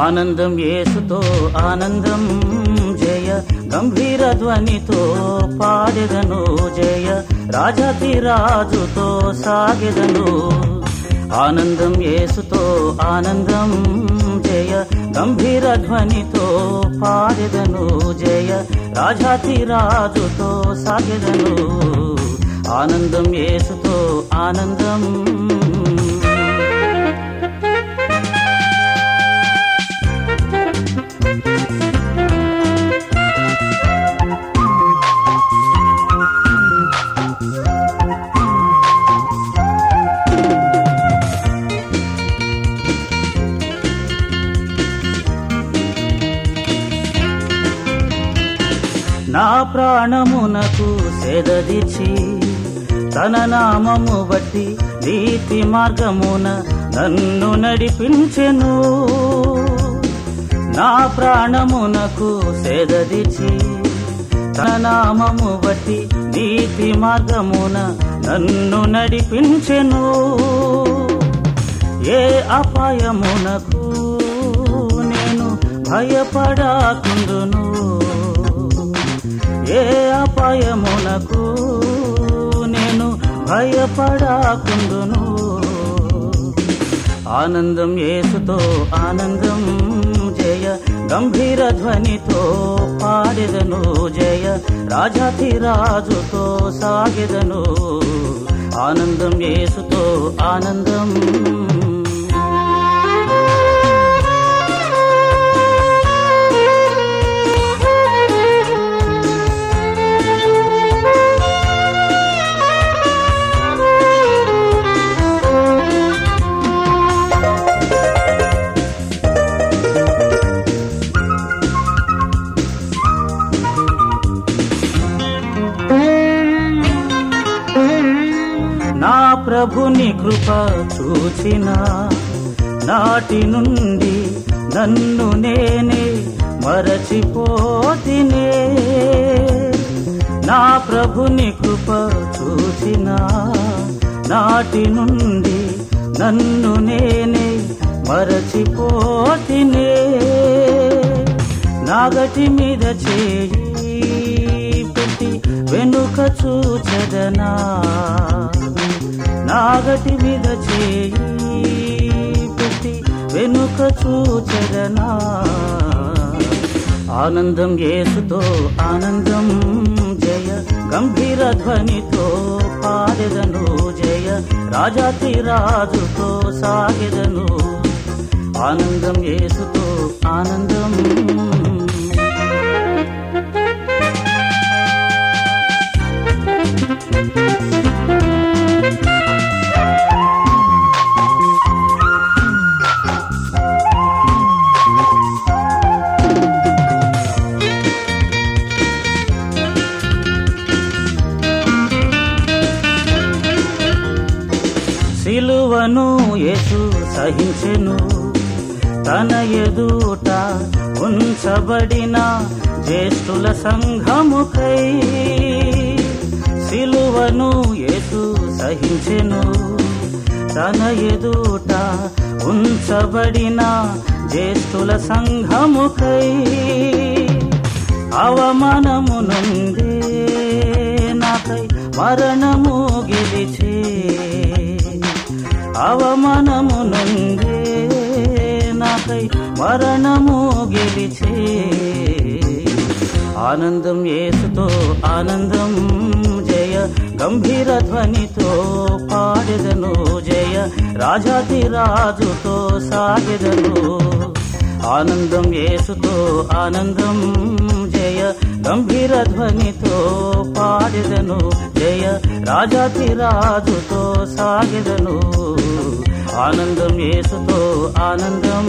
ఆనందం యేసుతో ఆనందం జయ. గంభీర ధ్వనితో పాడెదను జయ. రాజాతి రాజుతో సాగెదను. ఆనందం యేసుతో ఆనందం జయ. గంభీర ధ్వనితో పాడెదను జయ. రాజాతి రాజుతో సాగెదను. ఆనందం యేసుతో ఆనందం నా ప్రాణమునకు సెదదిచి తన నామము బట్టి నీతి మార్గమున నన్ను నడిపించెను. నా ప్రాణమునకు సెదదిచి తన నామము బట్టి నీతి మార్గమున నన్ను నడిపించెను. ఏ అపాయమునకు నేను భయపడాకుందును అపాయమునకు నేను భయపడాకుందును ఆనందం ఏసుతో ఆనందం జయ గంభీర ధ్వనితో పాడెదను జయ రాజాతి రాజుతో సాగెదను. ఆనందం ఏసుతో ఆనందం ప్రభుని కృప చూచిన నాటి నుండి నన్ను నేనే మరచిపోతినే. నా ప్రభుని కృప చూచిన నాటి నుండి నన్ను నేనే మరచిపోతినే. నాగటి మీద చేయి పెట్టి వెనుక చూచదనా. నాగటి మీద చేయి పెట్టి వెనుక చూచదనా? ఆనందం యేసుతో ఆనందం జయ. గంభీర ధ్వనితో పాడెదను జయ. రాజాతి రాజుతో సాగెదను. ఆనందం యేసుతో ఆనందం సిలువను యేసు సహించెను. తన ఎదుట ఉంచబడిన జ్యేష్ఠుల సంఘముకై సిలువను యేసు సహించెను. తన ఎదుట ఉంచబడిన జ్యేష్ఠుల సంఘముకై అవమానము నుండే నాకై మరణము గెలిచి అవమానము నుండే నాకై మరణము గెలిచే. ఆనందం ఏసుతో ఆనందం జయ. గంభీర ధ్వనితో పాడెదను జయ. రాజాతి రాజుతో సాగెదను ఆనందం ఏసుతో ఆనందం జయ. గంభీర ధ్వనితో పాడెదను జయ. రాజాతి రాజుతో సాగెదను. ఆనందం ఏసుతో ఆనందం